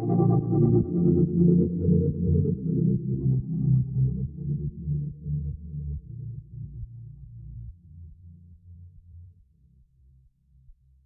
フフフフ。